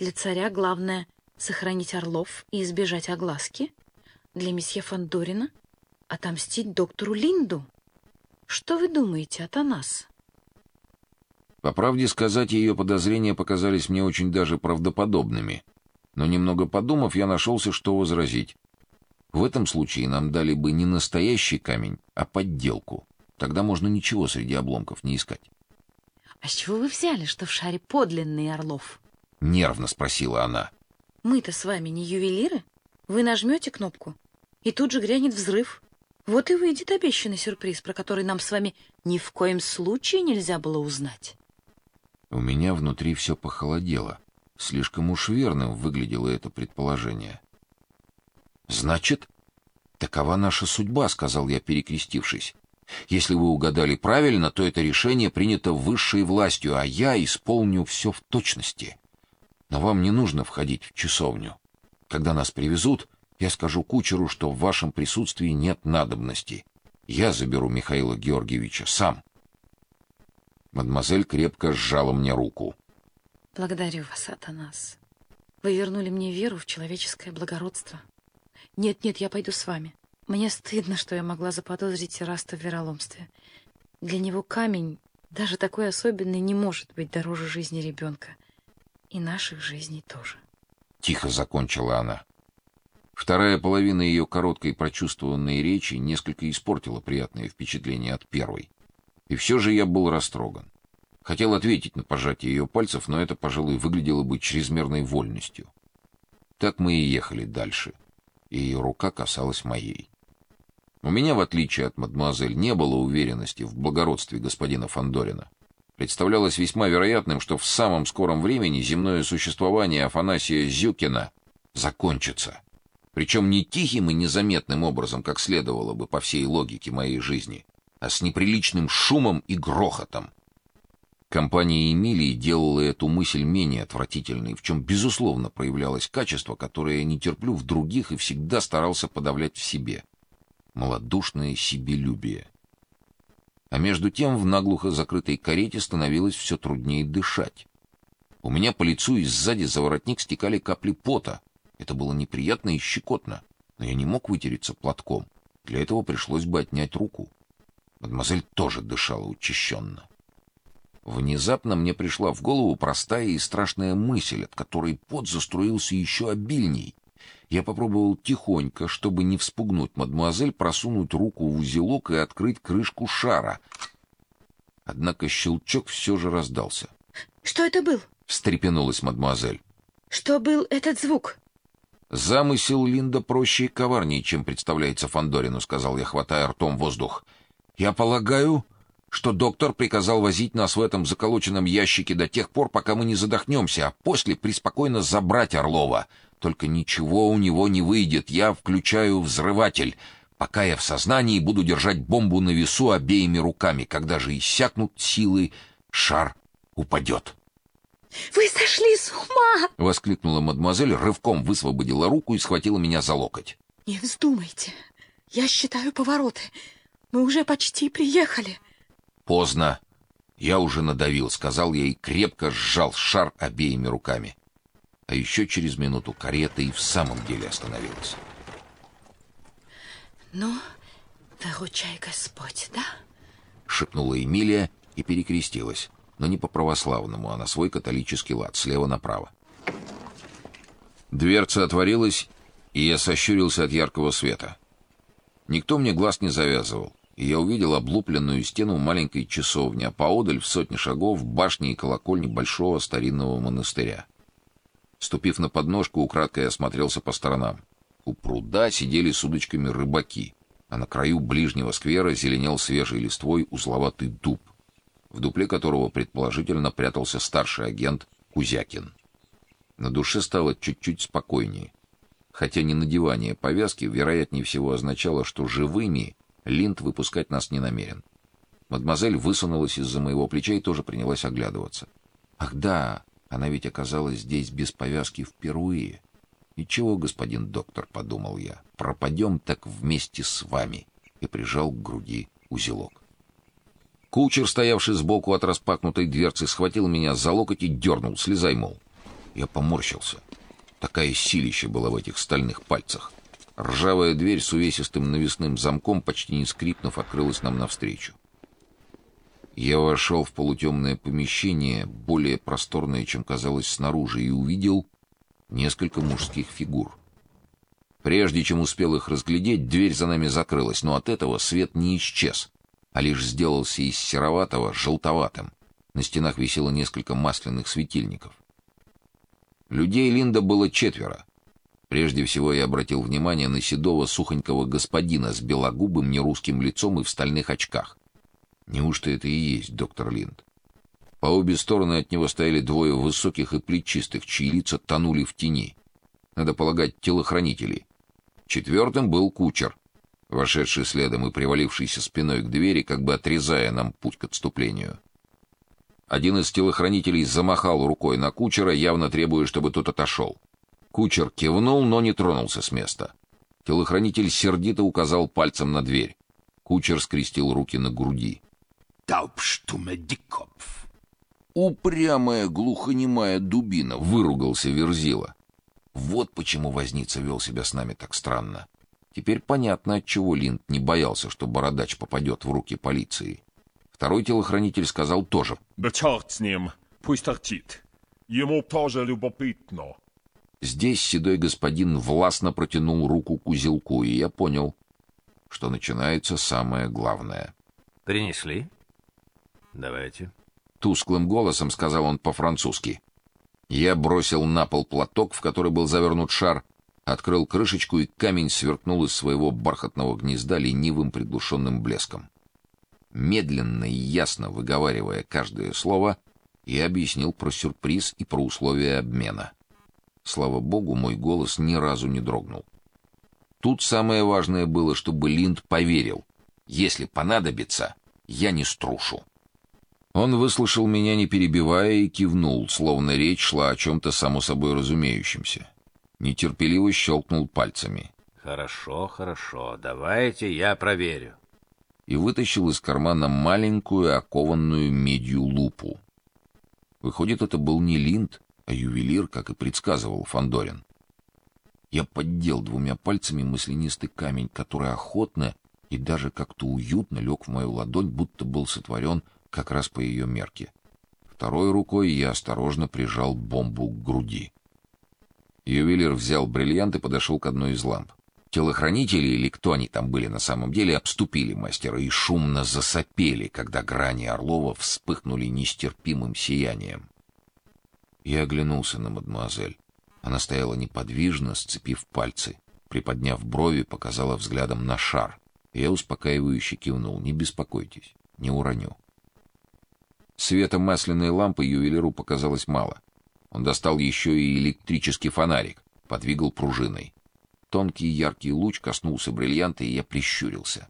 Для царя главное — сохранить орлов и избежать огласки. Для месье Фандорина — отомстить доктору Линду. Что вы думаете, Атанас? По правде сказать, ее подозрения показались мне очень даже правдоподобными. Но немного подумав, я нашелся, что возразить. В этом случае нам дали бы не настоящий камень, а подделку. Тогда можно ничего среди обломков не искать. А с чего вы взяли, что в шаре подлинный Орлов? Нервно спросила она. Мы-то с вами не ювелиры. Вы нажмете кнопку, и тут же грянет взрыв. Вот и выйдет обещанный сюрприз, про который нам с вами ни в коем случае нельзя было узнать. У меня внутри все похолодело. Слишком уж верным выглядело это предположение. Значит, такова наша судьба, сказал я, перекрестившись. Если вы угадали правильно, то это решение принято высшей властью, а я исполню все в точности. Но вам не нужно входить в часовню. Когда нас привезут, я скажу кучеру, что в вашем присутствии нет надобности. Я заберу Михаила Георгиевича сам. Мадемуазель крепко сжала мне руку. Благодарю вас, Атанас. Вы вернули мне веру в человеческое благородство. Нет, нет, я пойду с вами. Мне стыдно, что я могла заподозрить Ираста в вероломстве. Для него камень, даже такой особенный, не может быть дороже жизни ребенка. И наших жизней тоже. Тихо закончила она. Вторая половина ее короткой прочувствованной речи несколько испортила приятное впечатление от первой. И все же я был растроган. Хотел ответить на пожатие ее пальцев, но это, пожалуй, выглядело бы чрезмерной вольностью. Так мы и ехали дальше и ее рука касалась моей. У меня, в отличие от мадемуазель, не было уверенности в благородстве господина Фандорина. Представлялось весьма вероятным, что в самом скором времени земное существование Афанасия Зюкина закончится. Причем не тихим и незаметным образом, как следовало бы по всей логике моей жизни, а с неприличным шумом и грохотом. Компания Эмилии делала эту мысль менее отвратительной, в чем безусловно проявлялось качество, которое я не терплю в других и всегда старался подавлять в себе малодушное себелюбие. А между тем в наглухо закрытой карете становилось все труднее дышать. У меня по лицу и сзади за воротник стекали капли пота. Это было неприятно и щекотно, но я не мог вытереться платком. Для этого пришлось бы отнять руку. Мадемуазель тоже дышала учащенно. Внезапно мне пришла в голову простая и страшная мысль, от которой пот заструился еще обильней. Я попробовал тихонько, чтобы не вспугнуть мадмуазель, просунуть руку в узелок и открыть крышку шара. Однако щелчок все же раздался. Что это был? встрепенулась мадмуазель. Что был этот звук? Замысел Линда проще и коварнее, чем представляется Фандорину, сказал я, хватая ртом воздух. Я полагаю, что доктор приказал возить нас в этом заколоченном ящике до тех пор, пока мы не задохнемся, а после преспокойно забрать Орлова. Только ничего у него не выйдет. Я включаю взрыватель. Пока я в сознании, буду держать бомбу на весу обеими руками. Когда же иссякнут силы, шар упадет. Вы сошли с ума, воскликнула мадемуазель, рывком высвободила руку и схватила меня за локоть. Не вздумайте. Я считаю повороты. Мы уже почти приехали. Поздно. Я уже надавил, сказал я и крепко сжал шар обеими руками. А еще через минуту карета и в самом деле остановилась. Ну, выручай, Господь, да? шепнула Эмилия и перекрестилась, но не по-православному, а на свой католический лад, слева направо. Дверца отворилась, и я сощурился от яркого света. Никто мне глаз не завязывал и я увидел облупленную стену маленькой часовни, а поодаль в сотни шагов башни и колокольни большого старинного монастыря. Ступив на подножку, украдкой осмотрелся по сторонам. У пруда сидели с удочками рыбаки, а на краю ближнего сквера зеленел свежей листвой узловатый дуб, в дупле которого предположительно прятался старший агент Кузякин. На душе стало чуть-чуть спокойнее, хотя не надевание повязки вероятнее всего означало, что живыми Линд выпускать нас не намерен. Мадемуазель высунулась из-за моего плеча и тоже принялась оглядываться. Ах да, она ведь оказалась здесь без повязки впервые. Ничего, господин доктор, подумал я. Пропадем так вместе с вами и прижал к груди узелок. Кучер, стоявший сбоку от распахнутой дверцы, схватил меня за локоть и дернул: "Слезай, мол". Я поморщился. Такая силища была в этих стальных пальцах. Ржавая дверь с увесистым навесным замком, почти не скрипнув, открылась нам навстречу. Я вошел в полутемное помещение, более просторное, чем казалось снаружи, и увидел несколько мужских фигур. Прежде чем успел их разглядеть, дверь за нами закрылась, но от этого свет не исчез, а лишь сделался из сероватого желтоватым. На стенах висело несколько масляных светильников. Людей Линда было четверо. Прежде всего я обратил внимание на седого сухонького господина с белогубым нерусским лицом и в стальных очках. Неужто это и есть доктор Линд? По обе стороны от него стояли двое высоких и плечистых, чьи лица тонули в тени. Надо полагать, телохранители. Четвертым был кучер, вошедший следом и привалившийся спиной к двери, как бы отрезая нам путь к отступлению. Один из телохранителей замахал рукой на кучера, явно требуя, чтобы тот отошел. Кучер кивнул, но не тронулся с места. Телохранитель сердито указал пальцем на дверь. Кучер скрестил руки на груди. Таубштуме Дикопф. Упрямая глухонемая дубина, выругался Верзила. Вот почему возница вел себя с нами так странно. Теперь понятно, отчего Линд не боялся, что бородач попадет в руки полиции. Второй телохранитель сказал тоже. Да черт с ним, пусть торчит. Ему тоже любопытно. Здесь седой господин властно протянул руку к узелку, и я понял, что начинается самое главное. Принесли? Давайте. Тусклым голосом сказал он по-французски. Я бросил на пол платок, в который был завернут шар, открыл крышечку, и камень сверкнул из своего бархатного гнезда ленивым приглушенным блеском. Медленно и ясно выговаривая каждое слово, я объяснил про сюрприз и про условия обмена. Слава богу, мой голос ни разу не дрогнул. Тут самое важное было, чтобы Линд поверил. Если понадобится, я не струшу. Он выслушал меня, не перебивая, и кивнул, словно речь шла о чем-то само собой разумеющемся. Нетерпеливо щелкнул пальцами. Хорошо, хорошо. Давайте я проверю. И вытащил из кармана маленькую окованную медью лупу. Выходит, это был не линд, а ювелир, как и предсказывал Фандорин. Я поддел двумя пальцами маслянистый камень, который охотно и даже как-то уютно лег в мою ладонь, будто был сотворен как раз по ее мерке. Второй рукой я осторожно прижал бомбу к груди. Ювелир взял бриллиант и подошел к одной из ламп. Телохранители или кто они там были на самом деле обступили мастера и шумно засопели, когда грани Орлова вспыхнули нестерпимым сиянием. Я оглянулся на мадемуазель. Она стояла неподвижно, сцепив пальцы, приподняв брови, показала взглядом на шар. Я успокаивающе кивнул: "Не беспокойтесь, не уроню". Света масляной лампы ювелиру показалось мало. Он достал еще и электрический фонарик, подвигал пружиной. Тонкий яркий луч коснулся бриллианта, и я прищурился.